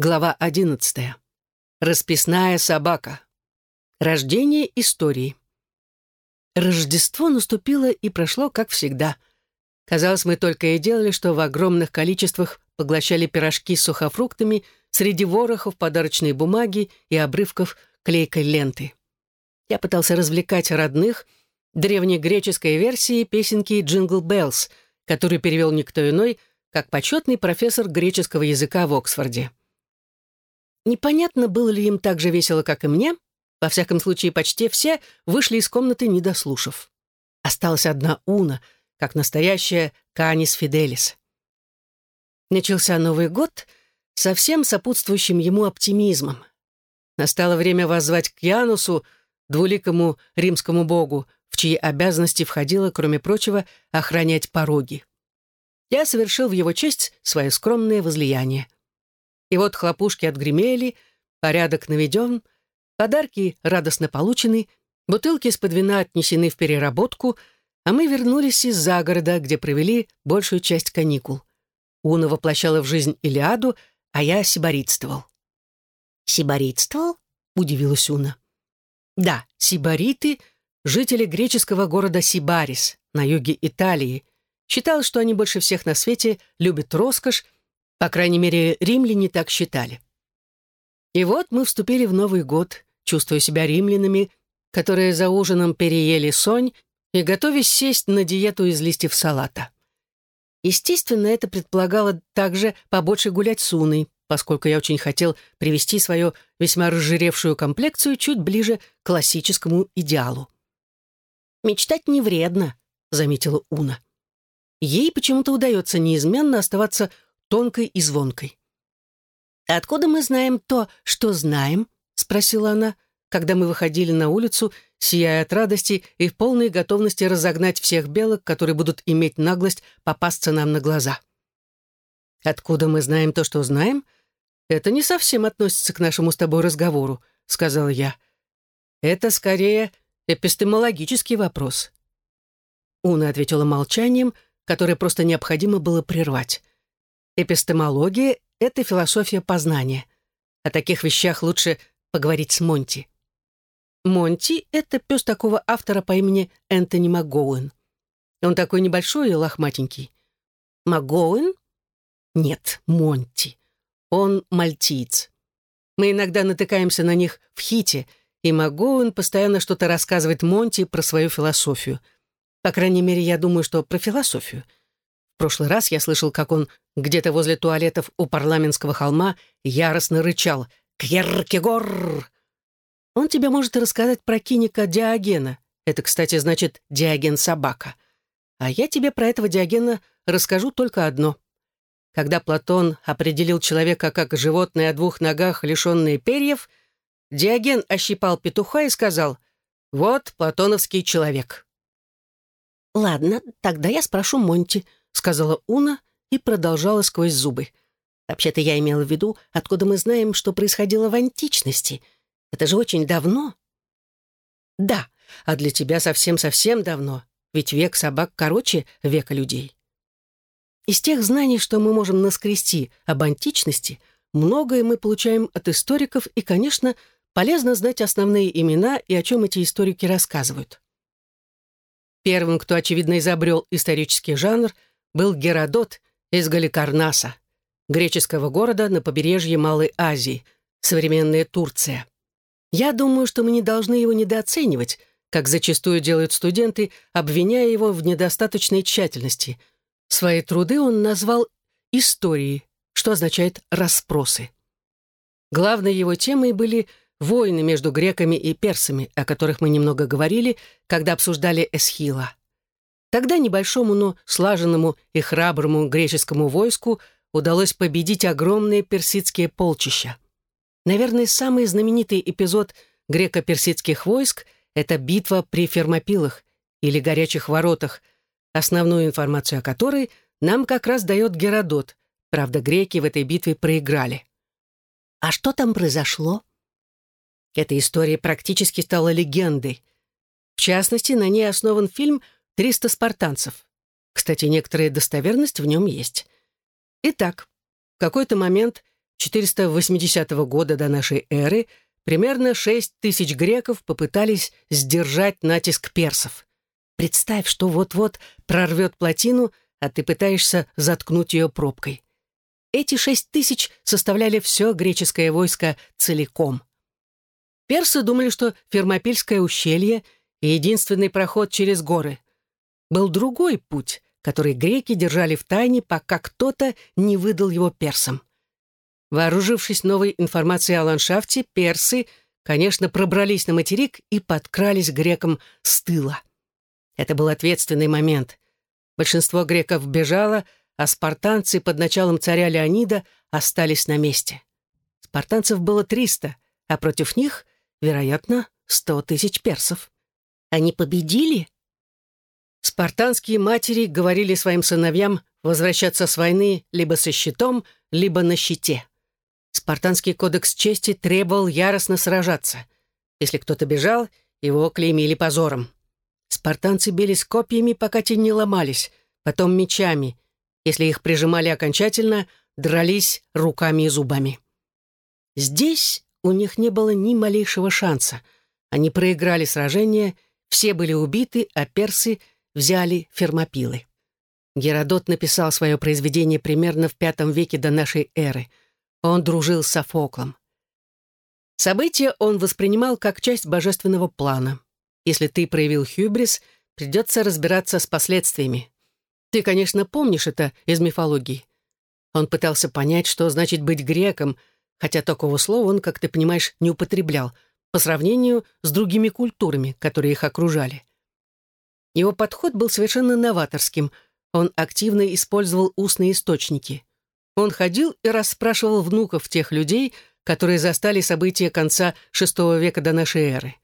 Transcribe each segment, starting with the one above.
Глава 11. Расписная собака. Рождение истории. Рождество наступило и прошло, как всегда. Казалось, мы только и делали, что в огромных количествах поглощали пирожки с сухофруктами среди ворохов подарочной бумаги и обрывков клейкой ленты. Я пытался развлекать родных древнегреческой версией песенки «Jingle Bells», которую перевел никто иной, как почетный профессор греческого языка в Оксфорде. Непонятно, было ли им так же весело, как и мне. Во всяком случае, почти все вышли из комнаты, не дослушав. Осталась одна Уна, как настоящая Канис Фиделис. Начался Новый год со всем сопутствующим ему оптимизмом. Настало время воззвать к Янусу, двуликому римскому богу, в чьи обязанности входило, кроме прочего, охранять пороги. Я совершил в его честь свое скромное возлияние. И вот хлопушки отгремели, порядок наведен, подарки радостно получены, бутылки из-под вина отнесены в переработку, а мы вернулись из-за города, где провели большую часть каникул. Уна воплощала в жизнь Илиаду, а я сибаритствовал. «Сибаритствовал?» — удивилась Уна. «Да, сибариты — жители греческого города Сибарис на юге Италии. Считал, что они больше всех на свете любят роскошь по крайней мере, римляне так считали. И вот мы вступили в Новый год, чувствуя себя римлянами, которые за ужином переели сонь и готовясь сесть на диету из листьев салата. Естественно, это предполагало также побольше гулять с Уной, поскольку я очень хотел привести свою весьма разжиревшую комплекцию чуть ближе к классическому идеалу. «Мечтать не вредно», — заметила Уна. Ей почему-то удается неизменно оставаться тонкой и звонкой. «Откуда мы знаем то, что знаем?» — спросила она, когда мы выходили на улицу, сияя от радости и в полной готовности разогнать всех белок, которые будут иметь наглость попасться нам на глаза. «Откуда мы знаем то, что знаем?» «Это не совсем относится к нашему с тобой разговору», — сказал я. «Это скорее эпистемологический вопрос». Уна ответила молчанием, которое просто необходимо было прервать. Эпистемология — это философия познания. О таких вещах лучше поговорить с Монти. Монти — это пес такого автора по имени Энтони МакГоуэн. Он такой небольшой и лохматенький. МакГоуэн? Нет, Монти. Он мальтиец. Мы иногда натыкаемся на них в хите, и МакГоуэн постоянно что-то рассказывает Монти про свою философию. По крайней мере, я думаю, что про философию — в прошлый раз я слышал, как он где-то возле туалетов у парламентского холма яростно рычал «Кьеркегор!». Он тебе может рассказать про киника Диогена. Это, кстати, значит «Диоген-собака». А я тебе про этого Диогена расскажу только одно. Когда Платон определил человека как животное о двух ногах, лишенное перьев, Диоген ощипал петуха и сказал «Вот платоновский человек». «Ладно, тогда я спрошу Монти», сказала Уна и продолжала сквозь зубы. «Вообще-то я имела в виду, откуда мы знаем, что происходило в античности. Это же очень давно». «Да, а для тебя совсем-совсем давно, ведь век собак короче века людей». Из тех знаний, что мы можем наскрести об античности, многое мы получаем от историков, и, конечно, полезно знать основные имена и о чем эти историки рассказывают. Первым, кто, очевидно, изобрел исторический жанр — был Геродот из Галикарнаса, греческого города на побережье Малой Азии, современная Турция. Я думаю, что мы не должны его недооценивать, как зачастую делают студенты, обвиняя его в недостаточной тщательности. Свои труды он назвал «историей», что означает «расспросы». Главной его темой были войны между греками и персами, о которых мы немного говорили, когда обсуждали Эсхила. Тогда небольшому, но слаженному и храброму греческому войску удалось победить огромные персидские полчища. Наверное, самый знаменитый эпизод греко-персидских войск — это битва при Фермопилах или Горячих воротах, основную информацию о которой нам как раз дает Геродот. Правда, греки в этой битве проиграли. А что там произошло? Эта история практически стала легендой. В частности, на ней основан фильм — Триста спартанцев. Кстати, некоторая достоверность в нем есть. Итак, в какой-то момент 480 года до нашей эры примерно 6 тысяч греков попытались сдержать натиск персов. Представь, что вот-вот прорвет плотину, а ты пытаешься заткнуть ее пробкой. Эти шесть тысяч составляли все греческое войско целиком. Персы думали, что Фермопильское ущелье — единственный проход через горы. Был другой путь, который греки держали в тайне, пока кто-то не выдал его персам. Вооружившись новой информацией о ландшафте, персы, конечно, пробрались на материк и подкрались грекам с тыла. Это был ответственный момент. Большинство греков бежало, а спартанцы под началом царя Леонида остались на месте. Спартанцев было 300, а против них, вероятно, 100 тысяч персов. Они победили? Спартанские матери говорили своим сыновьям возвращаться с войны либо со щитом, либо на щите. Спартанский кодекс чести требовал яростно сражаться. Если кто-то бежал, его клеймили позором. Спартанцы бились копьями, пока те не ломались, потом мечами. Если их прижимали окончательно, дрались руками и зубами. Здесь у них не было ни малейшего шанса. Они проиграли сражение, все были убиты, а персы взяли фермопилы. Геродот написал свое произведение примерно в V веке до нашей эры. Он дружил с Софоклом. События он воспринимал как часть божественного плана. Если ты проявил хюбрис, придется разбираться с последствиями. Ты, конечно, помнишь это из мифологии. Он пытался понять, что значит быть греком, хотя такого слова он, как ты понимаешь, не употреблял, по сравнению с другими культурами, которые их окружали. Его подход был совершенно новаторским. Он активно использовал устные источники. Он ходил и расспрашивал внуков тех людей, которые застали события конца VI века до нашей эры.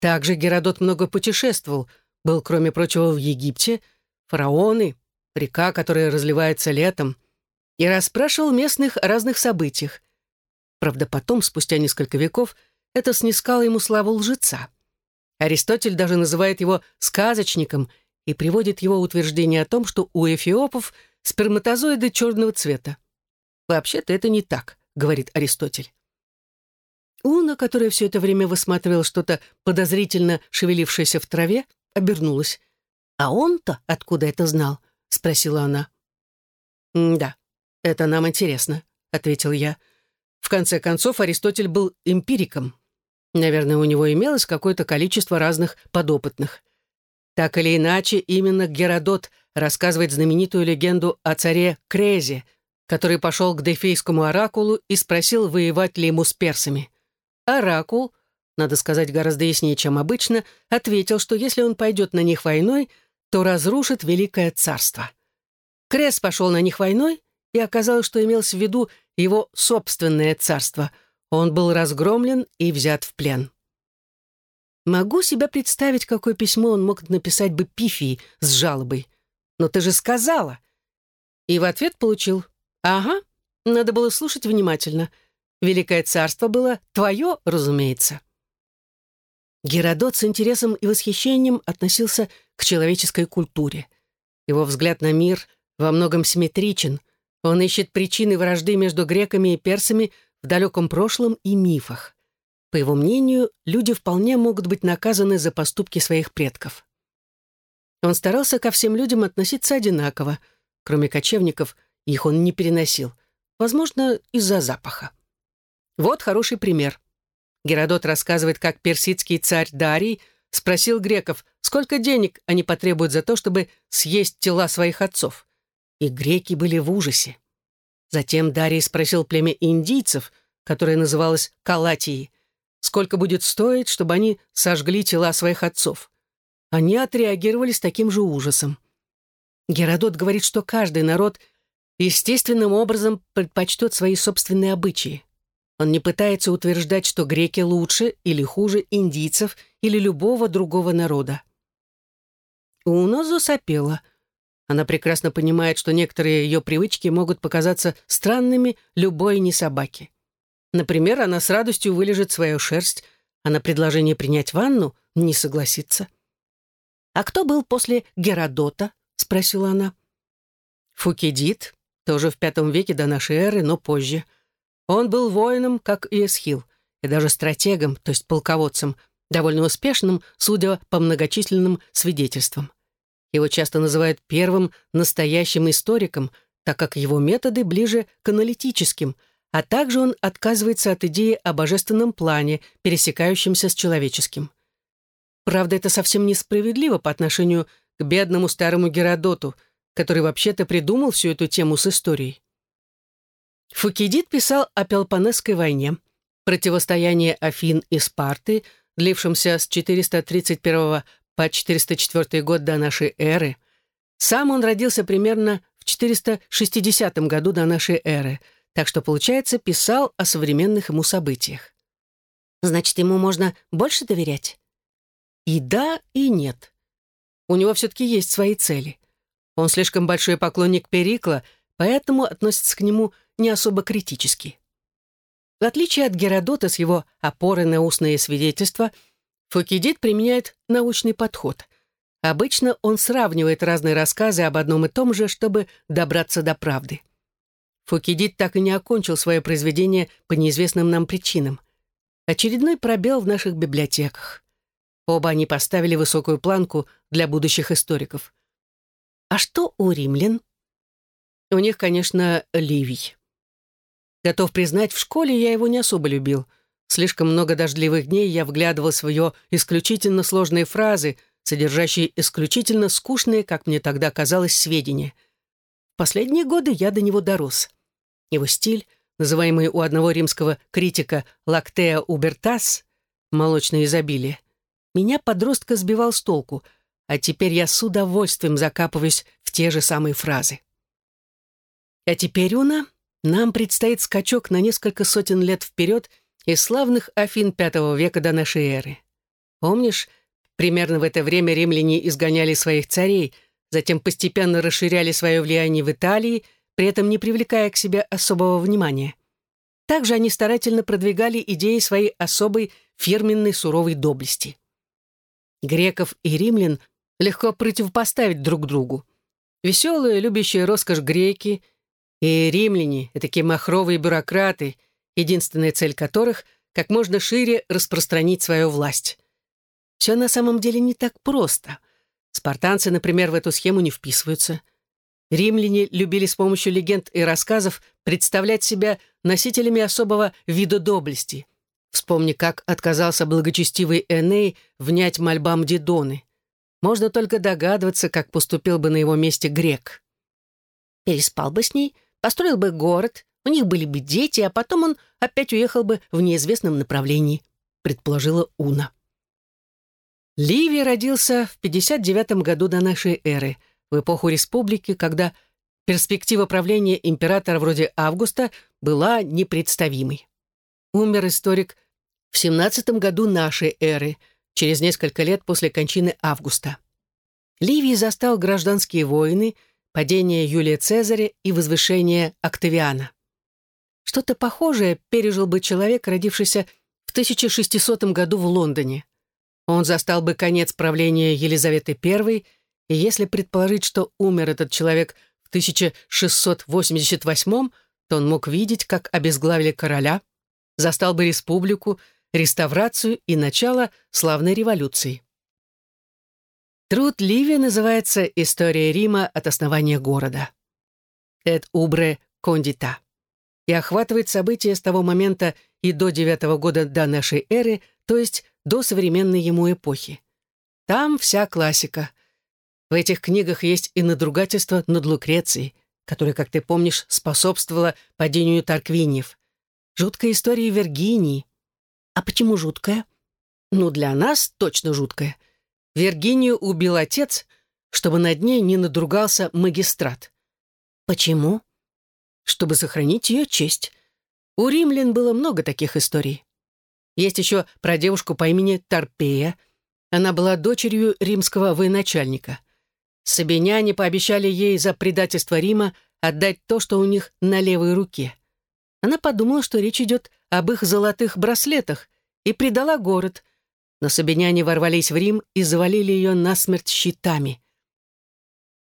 Также Геродот много путешествовал, был, кроме прочего, в Египте, фараоны, река, которая разливается летом, и расспрашивал местных о разных событиях. Правда, потом, спустя несколько веков, это снискало ему славу лжеца. Аристотель даже называет его сказочником и приводит его утверждение о том, что у эфиопов сперматозоиды черного цвета. «Вообще-то это не так», — говорит Аристотель. Уна, которая все это время высматривала что-то подозрительно шевелившееся в траве, обернулась. «А он-то откуда это знал?» — спросила она. «Да, это нам интересно», — ответил я. В конце концов, Аристотель был эмпириком. Наверное, у него имелось какое-то количество разных подопытных. Так или иначе, именно Геродот рассказывает знаменитую легенду о царе Крезе, который пошел к Дефейскому оракулу и спросил, воевать ли ему с персами. Оракул, надо сказать гораздо яснее, чем обычно, ответил, что если он пойдет на них войной, то разрушит Великое Царство. Крес пошел на них войной, и оказалось, что имелось в виду его собственное царство. Он был разгромлен и взят в плен. Могу себя представить, какое письмо он мог написать бы Пифии с жалобой. «Но ты же сказала!» И в ответ получил «Ага, надо было слушать внимательно. Великое царство было твое, разумеется». Геродот с интересом и восхищением относился к человеческой культуре. Его взгляд на мир во многом симметричен. Он ищет причины вражды между греками и персами в далеком прошлом и мифах. По его мнению, люди вполне могут быть наказаны за поступки своих предков. Он старался ко всем людям относиться одинаково. Кроме кочевников, их он не переносил. Возможно, из-за запаха. Вот хороший пример. Геродот рассказывает, как персидский царь Дарий спросил греков, сколько денег они потребуют за то, чтобы съесть тела своих отцов. И греки были в ужасе. Затем Дарий спросил племя индийцев, которое называлось Калатией, сколько будет стоить, чтобы они сожгли тела своих отцов. Они отреагировали с таким же ужасом. Геродот говорит, что каждый народ естественным образом предпочтет свои собственные обычаи. Он не пытается утверждать, что греки лучше или хуже индийцев или любого другого народа. Уно засопела. Она прекрасно понимает, что некоторые ее привычки могут показаться странными любой не собаке. Например, она с радостью вылежит свою шерсть, а на предложение принять ванну не согласится. «А кто был после Геродота?» — спросила она. «Фукидид, тоже в пятом веке до нашей эры, но позже. Он был воином, как и Эсхил, и даже стратегом, то есть полководцем, довольно успешным, судя по многочисленным свидетельствам. Его часто называют первым настоящим историком, так как его методы ближе к аналитическим, а также он отказывается от идеи о божественном плане, пересекающемся с человеческим. Правда, это совсем несправедливо по отношению к бедному старому Геродоту, который вообще-то придумал всю эту тему с историей. Фукидид писал о Пелопонесской войне, противостоянии Афин и Спарты, длившемся с 431 по 404 год до нашей эры. Сам он родился примерно в 460 году до нашей эры, так что, получается, писал о современных ему событиях. Значит, ему можно больше доверять? И да, и нет. У него все-таки есть свои цели. Он слишком большой поклонник Перикла, поэтому относится к нему не особо критически. В отличие от Геродота с его опорой на устные свидетельства, Фукидид применяет научный подход. Обычно он сравнивает разные рассказы об одном и том же, чтобы добраться до правды. Фукидид так и не окончил свое произведение по неизвестным нам причинам. Очередной пробел в наших библиотеках. Оба они поставили высокую планку для будущих историков. А что у римлян? У них, конечно, Ливий. Готов признать, в школе я его не особо любил. Слишком много дождливых дней я вглядывал в ее исключительно сложные фразы, содержащие исключительно скучные, как мне тогда казалось, сведения. В последние годы я до него дорос. Его стиль, называемый у одного римского критика «лактея убертас» — молочное изобилие, меня подростка сбивал с толку, а теперь я с удовольствием закапываюсь в те же самые фразы. А теперь, Уна, нам предстоит скачок на несколько сотен лет вперед из славных Афин V века до нашей эры. Помнишь, примерно в это время римляне изгоняли своих царей, затем постепенно расширяли свое влияние в Италии, при этом не привлекая к себе особого внимания. Также они старательно продвигали идеи своей особой фирменной суровой доблести. Греков и римлян легко противопоставить друг другу. Веселые, любящие роскошь греки и римляне, такие махровые бюрократы, единственная цель которых — как можно шире распространить свою власть. Все на самом деле не так просто. Спартанцы, например, в эту схему не вписываются. Римляне любили с помощью легенд и рассказов представлять себя носителями особого вида доблести. Вспомни, как отказался благочестивый Эней внять мольбам Дидоны. Можно только догадываться, как поступил бы на его месте грек. Переспал бы с ней, построил бы город, у них были бы дети, а потом он опять уехал бы в неизвестном направлении», — предположила Уна. Ливий родился в 59 году до нашей эры, в эпоху республики, когда перспектива правления императора вроде Августа была непредставимой. Умер историк в 17 году нашей эры, через несколько лет после кончины Августа. Ливий застал гражданские войны — падение Юлия Цезаря и возвышение Октавиана. Что-то похожее пережил бы человек, родившийся в 1600 году в Лондоне. Он застал бы конец правления Елизаветы I, и если предположить, что умер этот человек в 1688, то он мог видеть, как обезглавили короля, застал бы республику, реставрацию и начало славной революции. Труд Ливи называется «История Рима от основания города». «Et ubre condita» и охватывает события с того момента и до девятого года до нашей эры, то есть до современной ему эпохи. Там вся классика. В этих книгах есть и надругательство над Лукрецией, которое, как ты помнишь, способствовало падению Тарквиньев. Жуткая история Виргинии. А почему жуткая? Ну, для нас точно жуткая — Виргинию убил отец, чтобы над ней не надругался магистрат. Почему? Чтобы сохранить ее честь. У римлян было много таких историй. Есть еще про девушку по имени Тарпея. Она была дочерью римского военачальника. Сабиняне пообещали ей за предательство Рима отдать то, что у них на левой руке. Она подумала, что речь идет об их золотых браслетах, и предала город, но сабиняне ворвались в Рим и завалили ее насмерть щитами.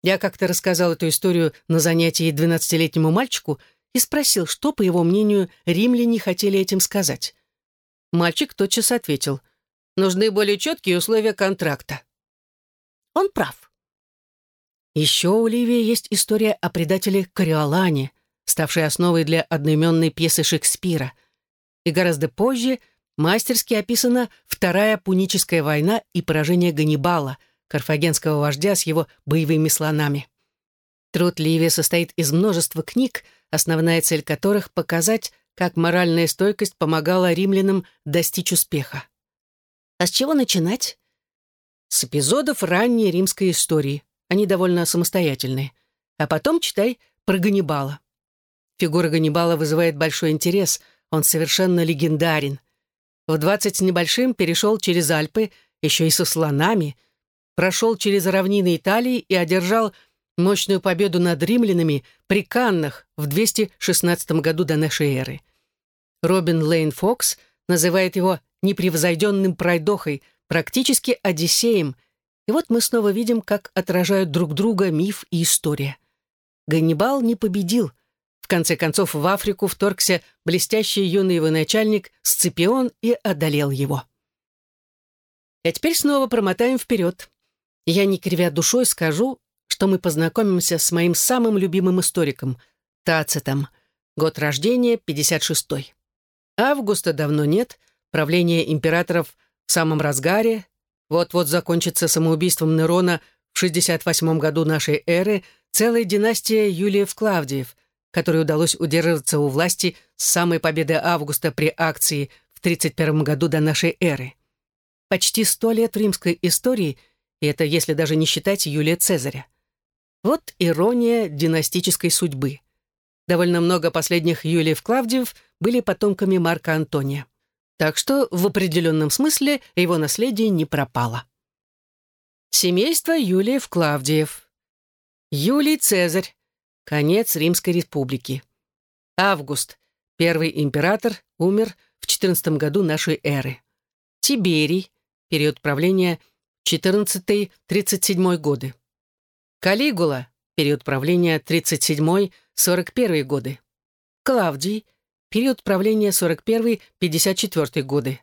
Я как-то рассказал эту историю на занятии двенадцатилетнему мальчику, и спросил, что, по его мнению, римляне хотели этим сказать. Мальчик тотчас ответил, «Нужны более четкие условия контракта». Он прав. Еще у Ливии есть история о предателе Кориолане, ставшей основой для одноименной пьесы Шекспира. И гораздо позже мастерски описана Вторая Пуническая война и поражение Ганнибала, карфагенского вождя с его боевыми слонами. Труд Ливия состоит из множества книг, основная цель которых — показать, как моральная стойкость помогала римлянам достичь успеха. А с чего начинать? С эпизодов ранней римской истории. Они довольно самостоятельные. А потом читай про Ганнибала. Фигура Ганнибала вызывает большой интерес, он совершенно легендарен. В двадцать с небольшим перешел через Альпы, еще и со слонами, прошел через равнины Италии и одержал мощную победу над римлянами при Каннах в 216 году до нашей эры. Робин Лейн Фокс называет его непревзойденным пройдохой, практически Одиссеем, и вот мы снова видим, как отражают друг друга миф и история. Ганнибал не победил. В конце концов, в Африку вторгся блестящий юный военачальник Сципион и одолел его. А теперь снова промотаем вперед. Я, не кривя душой, скажу, что мы познакомимся с моим самым любимым историком, Тацитом. Год рождения, 56-й. Августа давно нет, правление императоров в самом разгаре, вот-вот закончится самоубийством Нерона в 68 году нашей эры целая династия Юлиев-Клавдиев, которой удалось удерживаться у власти с самой победы Августа при акции в 31 году до нашей эры. Почти сто лет римской истории, и это если даже не считать Юлия Цезаря. Вот ирония династической судьбы. Довольно много последних Юлиев-Клавдиев были потомками Марка Антония. Так что в определенном смысле его наследие не пропало. Семейство Юлиев-Клавдиев. Юлий Цезарь. Конец Римской республики. Август. Первый император умер в 14 году нашей эры. Тиберий. Период правления 14-37 годы. Калигула, период правления 37-41 годы. Клавдий, период правления 41-54 годы.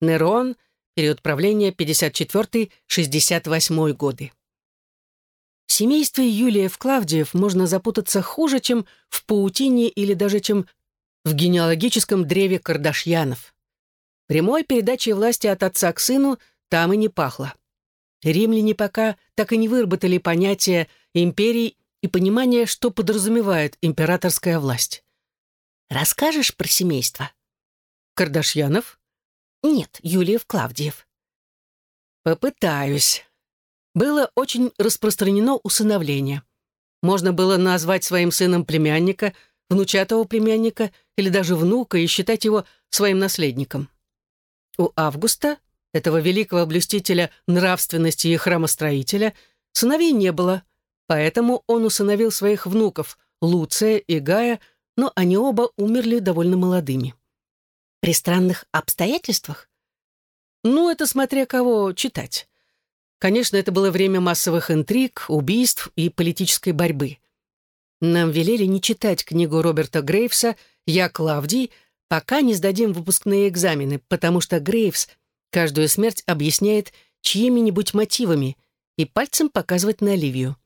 Нерон, период правления 54-68 годы. В семействе Юлиев-Клавдиев можно запутаться хуже, чем в паутине или даже чем в генеалогическом древе Кардашьянов. Прямой передачей власти от отца к сыну там и не пахло. Римляне пока так и не выработали понятия империи и понимания, что подразумевает императорская власть. «Расскажешь про семейство?» «Кардашьянов?» «Нет, Юлиев-Клавдиев». «Попытаюсь». Было очень распространено усыновление. Можно было назвать своим сыном племянника, внучатого племянника или даже внука и считать его своим наследником. У Августа этого великого блюстителя нравственности и храмостроителя, сыновей не было, поэтому он усыновил своих внуков, Луция и Гая, но они оба умерли довольно молодыми. При странных обстоятельствах? Ну, это смотря кого читать. Конечно, это было время массовых интриг, убийств и политической борьбы. Нам велели не читать книгу Роберта Грейвса «Я Клавдий», пока не сдадим выпускные экзамены, потому что Грейвс Каждую смерть объясняет чьими-нибудь мотивами и пальцем показывать на Ливию.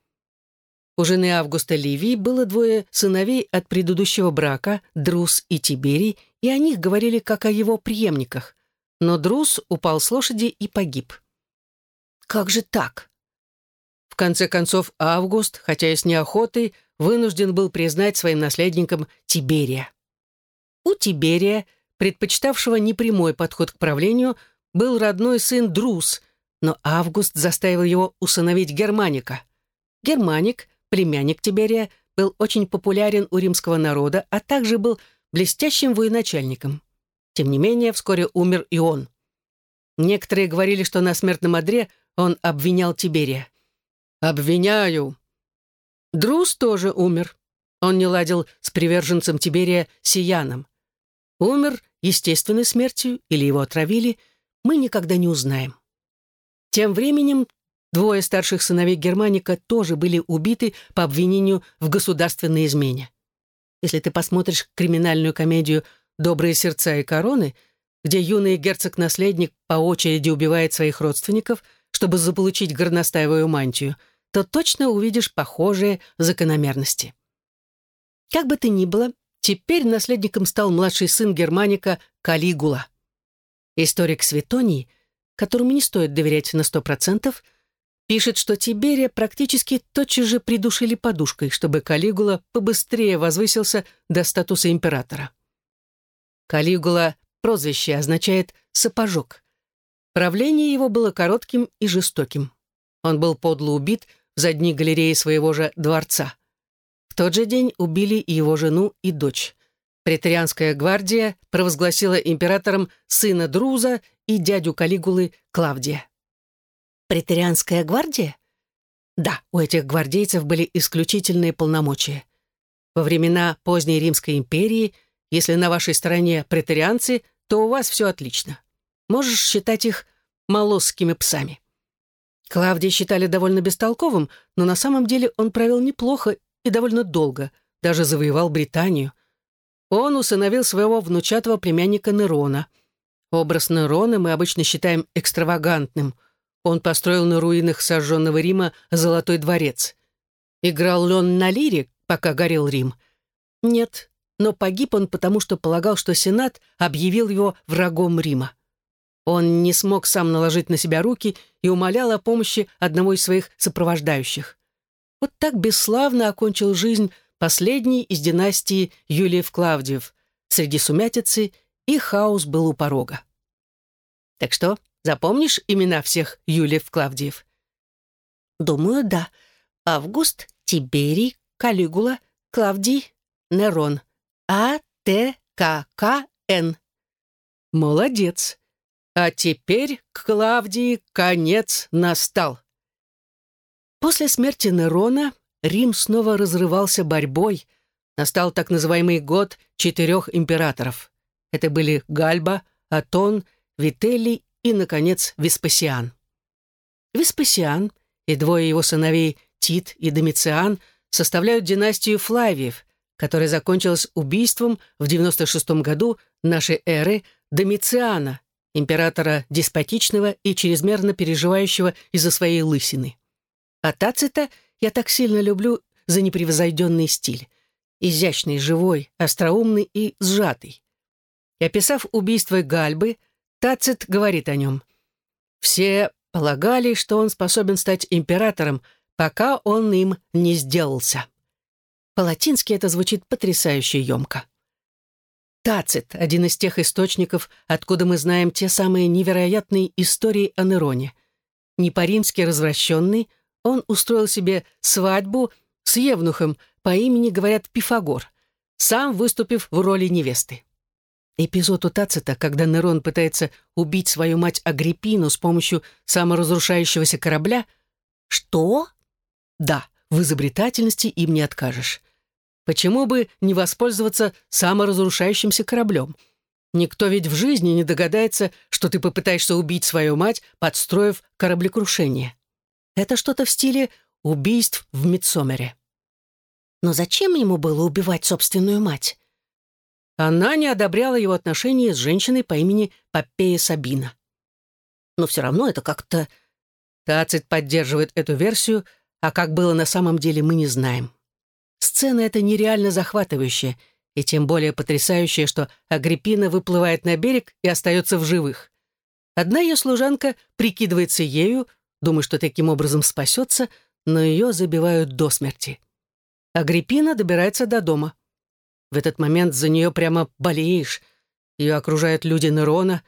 У жены Августа Ливии было двое сыновей от предыдущего брака, Друс и Тиберий, и о них говорили как о его преемниках. Но Друс упал с лошади и погиб. Как же так? В конце концов, Август, хотя и с неохотой, вынужден был признать своим наследником Тиберия. У Тиберия, предпочитавшего непрямой подход к правлению, был родной сын Друс, но Август заставил его усыновить Германика. Германик, племянник Тиберия, был очень популярен у римского народа, а также был блестящим военачальником. Тем не менее, вскоре умер и он. Некоторые говорили, что на смертном одре он обвинял Тиберия. «Обвиняю!» Друс тоже умер. Он не ладил с приверженцем Тиберия Сияном. Умер естественной смертью или его отравили – мы никогда не узнаем. Тем временем двое старших сыновей Германика тоже были убиты по обвинению в государственной измене. если ты посмотришь криминальную комедию «Добрые сердца и короны», где юный герцог-наследник по очереди убивает своих родственников, чтобы заполучить горностаевую мантию, то точно увидишь похожие закономерности. Как бы то ни было, теперь наследником стал младший сын Германика Калигула. Историк Светоний, которому не стоит доверять на сто процентов, пишет, что Тиберия практически тотчас же придушили подушкой, чтобы Калигула побыстрее возвысился до статуса императора. Калигула прозвище означает «сапожок». Правление его было коротким и жестоким. Он был подло убит в задней галерее своего же дворца. В тот же день убили и его жену, и дочь. Претарианская гвардия провозгласила императором сына Друза и дядю Калигулы Клавдия. Претарианская гвардия? Да, у этих гвардейцев были исключительные полномочия. Во времена поздней Римской империи, если на вашей стороне претарианцы, то у вас все отлично. Можешь считать их молосскими псами. Клавдия считали довольно бестолковым, но на самом деле он провел неплохо и довольно долго, даже завоевал Британию – он усыновил своего внучатого племянника Нерона. Образ Нерона мы обычно считаем экстравагантным. Он построил на руинах сожженного Рима Золотой дворец. Играл ли он на лире, пока горел Рим? Нет, но погиб он потому, что полагал, что Сенат объявил его врагом Рима. Он не смог сам наложить на себя руки и умолял о помощи одного из своих сопровождающих. Вот так бесславно окончил жизнь последний из династии Юлиев-Клавдиев. Среди сумятицы и хаос был у порога. Так что, запомнишь имена всех Юлиев-Клавдиев? Думаю, да. Август, Тиберий, Калигула, Клавдий, Нерон. А, Т, К, К, Н. Молодец. А теперь к Клавдии конец настал. После смерти Нерона Рим снова разрывался борьбой. Настал так называемый год четырех императоров. Это были Гальба, Атон, Вителлий и, наконец, Веспасиан. Веспасиан и двое его сыновей Тит и Домициан составляют династию Флавиев, которая закончилась убийством в 96 году нашей эры Домициана, императора деспотичного и чрезмерно переживающего из-за своей лысины. А Тацита я так сильно люблю за непревзойденный стиль. Изящный, живой, остроумный и сжатый. И описав убийство Гальбы, Тацит говорит о нем. Все полагали, что он способен стать императором, пока он им не сделался. По-латински это звучит потрясающе емко. Тацит — один из тех источников, откуда мы знаем те самые невероятные истории о Нероне. Не по-римски развращенный — он устроил себе свадьбу с Евнухом по имени, говорят, Пифагор, сам выступив в роли невесты. Эпизод у Тацита, когда Нерон пытается убить свою мать Агриппину с помощью саморазрушающегося корабля. Что? Да, в изобретательности им не откажешь. Почему бы не воспользоваться саморазрушающимся кораблем? Никто ведь в жизни не догадается, что ты попытаешься убить свою мать, подстроив кораблекрушение. Это что-то в стиле убийств в Мидсомере. Но зачем ему было убивать собственную мать? Она не одобряла его отношения с женщиной по имени Попея Сабина. Но все равно это как-то... Тацит поддерживает эту версию, а как было на самом деле, мы не знаем. Сцена эта нереально захватывающая, и тем более потрясающая, что Агриппина выплывает на берег и остается в живых. Одна ее служанка прикидывается ею, думая, что таким образом спасется, но ее забивают до смерти. Агриппина добирается до дома. В этот момент за нее прямо болеешь. Ее окружают люди Нерона.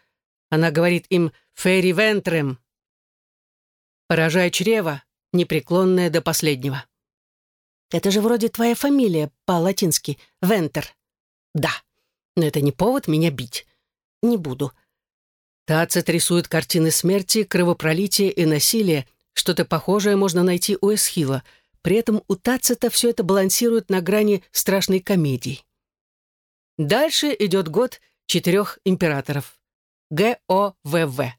Она говорит им «Ферри вентрем». «Поражай чрево, непреклонное до последнего». «Это же вроде твоя фамилия по-латински, Вентер». «Да, но это не повод меня бить. Не буду. Тацит рисует картины смерти, кровопролития и насилия. Что-то похожее можно найти у Эсхила. При этом у Тацита все это балансирует на грани страшной комедии. Дальше идет год четырех императоров. Г-О-В-В.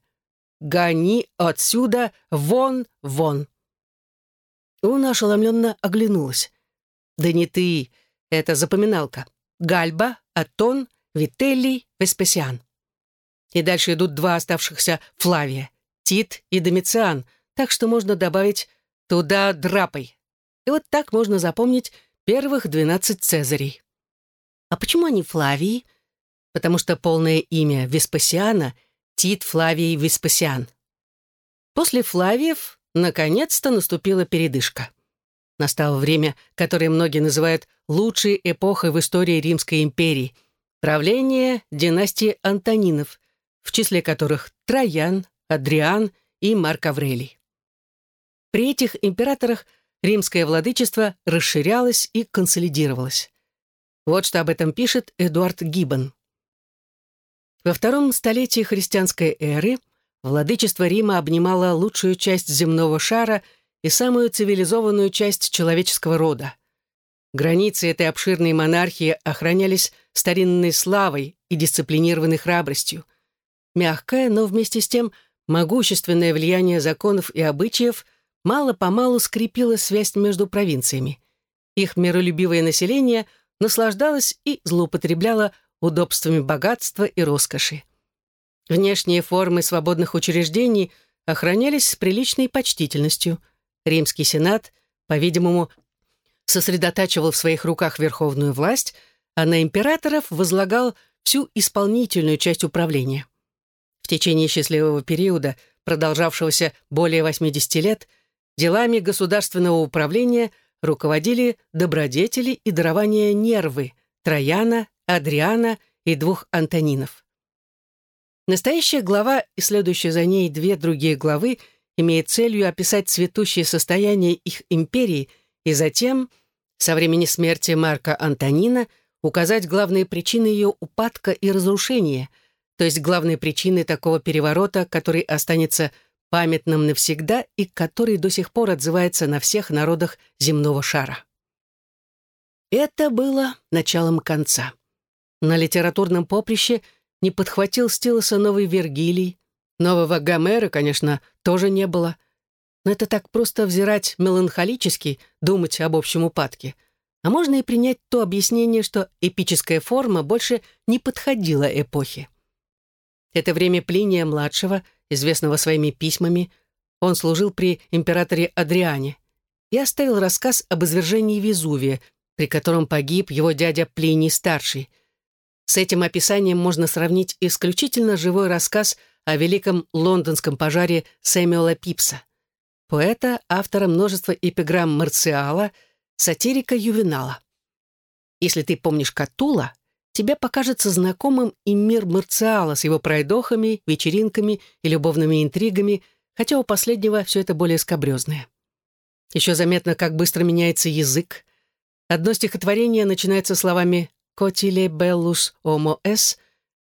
«Гони отсюда! Вон! Вон!» Уна ошеломленно оглянулась. «Да не ты! Это запоминалка. Гальба, Атон, Вителлий, Веспасиан. И дальше идут два оставшихся Флавия, Тит и Домициан, так что можно добавить туда драпой. И вот так можно запомнить первых 12 Цезарей. А почему они Флавии? Потому что полное имя Веспасиана — Тит Флавий Веспасиан. После Флавиев наконец-то наступила передышка. Настало время, которое многие называют лучшей эпохой в истории Римской империи — правление династии Антонинов, в числе которых Троян, Адриан и Марк Аврелий. При этих императорах римское владычество расширялось и консолидировалось. Вот что об этом пишет Эдуард Гиббон. Во втором столетии христианской эры владычество Рима обнимало лучшую часть земного шара и самую цивилизованную часть человеческого рода. Границы этой обширной монархии охранялись старинной славой и дисциплинированной храбростью. Мягкое, но вместе с тем могущественное влияние законов и обычаев мало-помалу скрепило связь между провинциями. Их миролюбивое население наслаждалось и злоупотребляло удобствами богатства и роскоши. Внешние формы свободных учреждений охранялись с приличной почтительностью. Римский сенат, по-видимому, сосредотачивал в своих руках верховную власть, а на императоров возлагал всю исполнительную часть управления. В течение счастливого периода, продолжавшегося более 80 лет, делами государственного управления руководили добродетели и дарования нервы Трояна, Адриана и двух Антонинов. Настоящая глава и следующие за ней две другие главы имеет целью описать цветущее состояние их империи и затем, со времени смерти Марка Антонина, указать главные причины ее упадка и разрушения – то есть главной причиной такого переворота, который останется памятным навсегда и который до сих пор отзывается на всех народах земного шара. Это было началом конца. На литературном поприще не подхватил Стилоса новый Вергилий, нового Гомера, конечно, тоже не было. Но это так просто взирать меланхолически, думать об общем упадке. А можно и принять то объяснение, что эпическая форма больше не подходила эпохе. Это время Плиния-младшего, известного своими письмами, он служил при императоре Адриане, и оставил рассказ об извержении Везувия, при котором погиб его дядя Плиний-старший. С этим описанием можно сравнить исключительно живой рассказ о великом лондонском пожаре Сэмюэла Пипса, поэта, автора множества эпиграмм Марциала, сатирика Ювенала. Если ты помнишь Катула — тебе покажется знакомым и мир Марциала с его пройдохами, вечеринками и любовными интригами, хотя у последнего все это более скобрезное. Еще заметно, как быстро меняется язык. Одно стихотворение начинается словами «Котиле беллус омо эс»,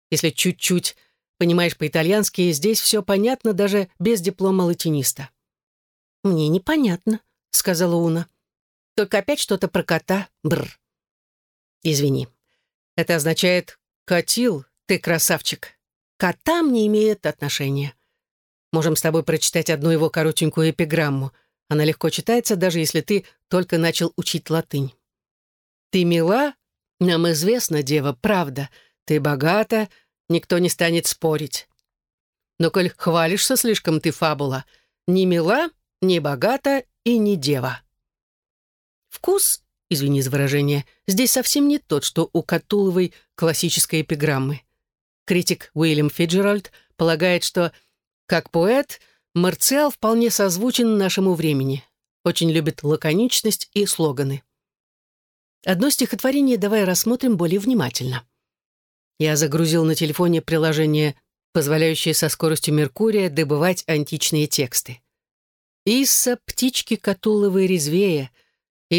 если чуть-чуть понимаешь по-итальянски, здесь все понятно даже без диплома латиниста. «Мне непонятно», — сказала Уна. «Только опять что-то про кота. Бррр». «Извини, это означает «катил, ты красавчик». котам не имеет отношения. Можем с тобой прочитать одну его коротенькую эпиграмму. Она легко читается, даже если ты только начал учить латынь. «Ты мила? Нам известно, дева, правда. Ты богата, никто не станет спорить. Но коль хвалишься слишком ты, фабула, не мила, не богата и не дева». Вкус извини за выражение, здесь совсем не тот, что у Катуловой классической эпиграммы. Критик Уильям Фиджеральд полагает, что, как поэт, Марциал вполне созвучен нашему времени, очень любит лаконичность и слоганы. Одно стихотворение давай рассмотрим более внимательно. Я загрузил на телефоне приложение, позволяющее со скоростью Меркурия добывать античные тексты. «Исса, птички Катуловой резвее»,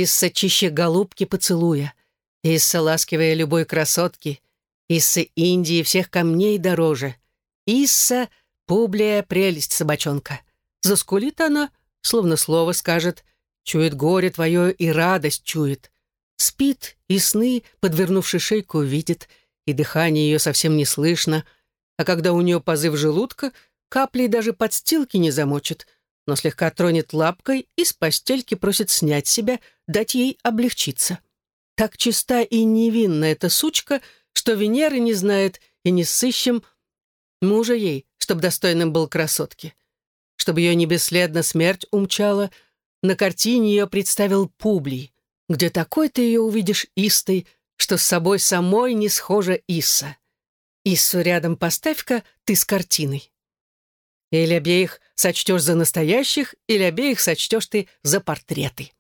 Исса чище голубки поцелуя, Исса ласкивая любой красотки, Исса Индии всех камней дороже, Исса Публия прелесть собачонка. Заскулит она, словно слово скажет, Чует горе твое и радость чует. Спит и сны, подвернувши шейку, видит, И дыхание ее совсем не слышно, А когда у нее позыв желудка, Капли даже подстилки не замочит, но слегка тронет лапкой и с постельки просит снять себя, дать ей облегчиться. Так чиста и невинна эта сучка, что Венеры не знает и не сыщем мужа ей, чтоб достойным был красотки. Чтобы ее не бесследно смерть умчала, на картине ее представил Публий, где такой ты ее увидишь истой, что с собой самой не схожа Исса. Иссу рядом поставь-ка ты с картиной. Или обеих сочтешь за настоящих, или обеих сочтешь ты за портреты.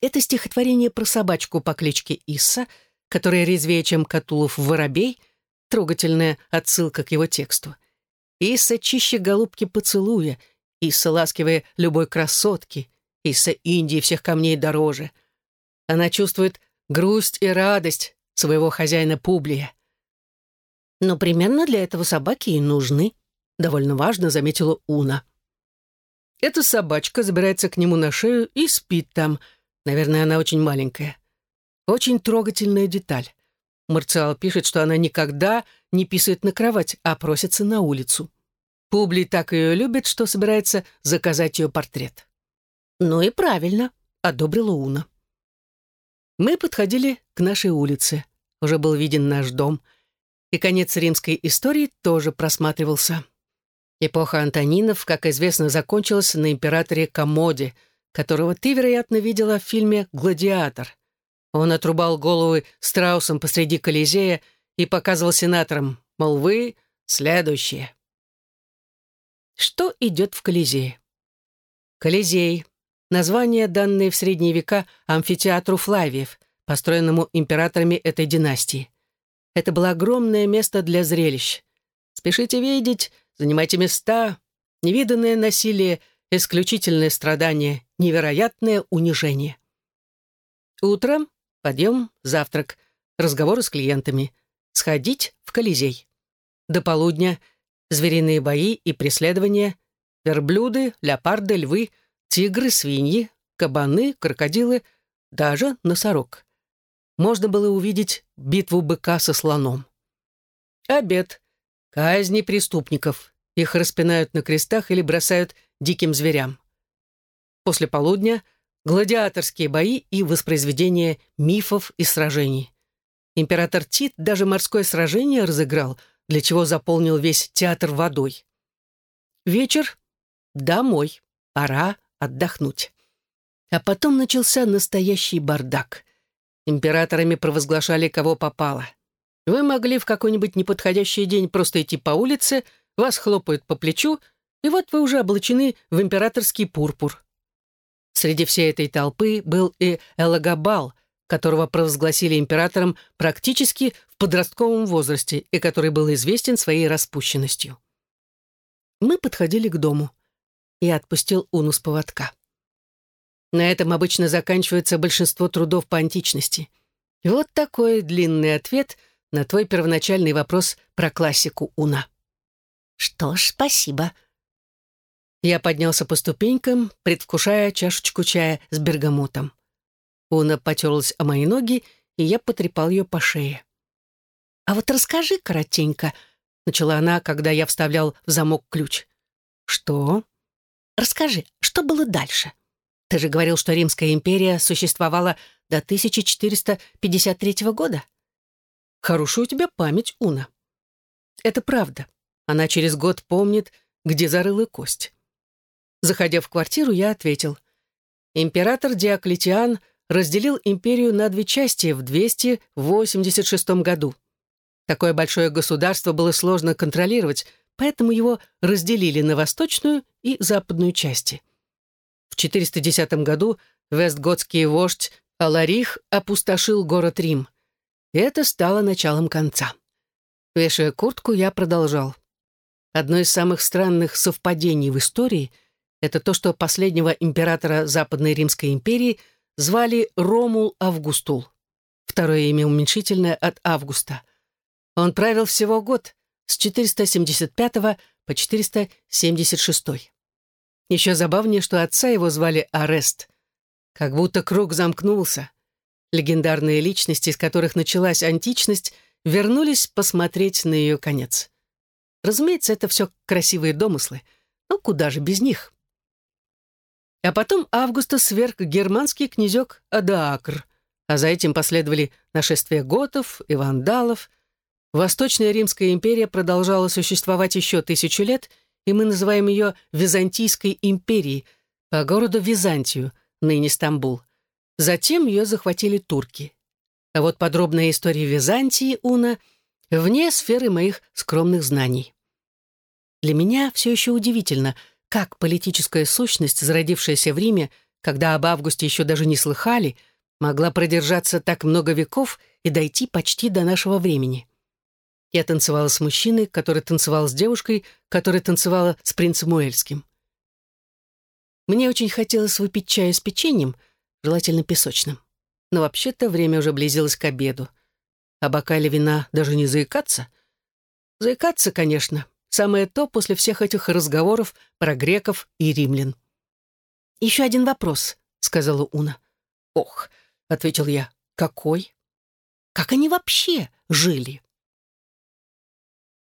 Это стихотворение про собачку по кличке Исса, которая резвее, чем Катулов воробей, трогательная отсылка к его тексту. Исса чище голубки поцелуя, Исса ласкивая любой красотки, Исса Индии всех камней дороже. Она чувствует грусть и радость своего хозяина Публия. Но примерно для этого собаки и нужны, довольно важно заметила Уна. Эта собачка забирается к нему на шею и спит там. Наверное, она очень маленькая. Очень трогательная деталь. Марциал пишет, что она никогда не писает на кровать, а просится на улицу. Публи так ее любит, что собирается заказать ее портрет. «Ну и правильно», — одобрила Уна. Мы подходили к нашей улице. Уже был виден наш дом. И конец римской истории тоже просматривался. Эпоха Антонинов, как известно, закончилась на императоре Комоде, которого ты, вероятно, видела в фильме «Гладиатор». Он отрубал головы страусом посреди Колизея и показывал сенаторам, мол, вы следующие. Что идет в Колизее? Колизей — название, данное в средние века амфитеатру Флавиев, построенному императорами этой династии. Это было огромное место для зрелищ. Спешите видеть, занимайте места, невиданное насилие, исключительное страдание, невероятное унижение. Утром подъем, завтрак, разговоры с клиентами, сходить в Колизей. До полудня звериные бои и преследования, верблюды, леопарды, львы, тигры, свиньи, кабаны, крокодилы, даже носорог. Можно было увидеть битву быка со слоном. Обед. Казни преступников. Их распинают на крестах или бросают диким зверям. После полудня — гладиаторские бои и воспроизведение мифов и сражений. Император Тит даже морское сражение разыграл — для чего заполнил весь театр водой. Вечер — домой, пора отдохнуть. А потом начался настоящий бардак. Императорами провозглашали, кого попало. Вы могли в какой-нибудь неподходящий день просто идти по улице, вас хлопают по плечу, и вот вы уже облачены в императорский пурпур. Среди всей этой толпы был и Элагабал, которого провозгласили императором практически в подростковом возрасте и который был известен своей распущенностью. Мы подходили к дому. Я отпустил Уну с поводка. На этом обычно заканчивается большинство трудов по античности. И вот такой длинный ответ на твой первоначальный вопрос про классику Уна. Что ж, спасибо. Я поднялся по ступенькам, предвкушая чашечку чая с бергамотом. Уна потерлась о мои ноги, и я потрепал ее по шее. «А вот расскажи коротенько», — начала она, когда я вставлял в замок ключ. «Что?» «Расскажи, что было дальше? Ты же говорил, что Римская империя существовала до 1453 года». «Хорошая у тебя память, Уна». «Это правда. Она через год помнит, где зарыла кость». Заходя в квартиру, я ответил. Император Диоклетиан разделил империю на две части в 286 году. Такое большое государство было сложно контролировать, поэтому его разделили на восточную и западную части. В 410 году вестготский вождь Аларих опустошил город Рим. Это стало началом конца. Вешая куртку, я продолжал. Одно из самых странных совпадений в истории — это то, что последнего императора Западной Римской империи — звали Ромул Августул. Второе имя уменьшительное от Августа. Он правил всего год, с 475 по 476. Еще забавнее, что отца его звали Арест. Как будто круг замкнулся. Легендарные личности, с которых началась античность, вернулись посмотреть на ее конец. Разумеется, это все красивые домыслы. Но куда же без них? А потом Августа сверг германский князек Адаакр, а за этим последовали нашествия готов и вандалов. Восточная Римская империя продолжала существовать еще тысячу лет, и мы называем ее Византийской империей по городу Византию, ныне Стамбул. Затем ее захватили турки. А вот подробная история Византии, Уна, вне сферы моих скромных знаний. Для меня все еще удивительно, как политическая сущность, зародившаяся в Риме, когда об Августе еще даже не слыхали, могла продержаться так много веков и дойти почти до нашего времени. Я танцевала с мужчиной, который танцевал с девушкой, которая танцевала с принцем Уэльским. Мне очень хотелось выпить чаю с печеньем, желательно песочным. Но вообще-то время уже близилось к обеду. О бокале вина даже не заикаться. Заикаться, конечно, самое то после всех этих разговоров про греков и римлян. «Еще один вопрос», — сказала Уна. «Ох», — ответил я, — «какой?» «Как они вообще жили?»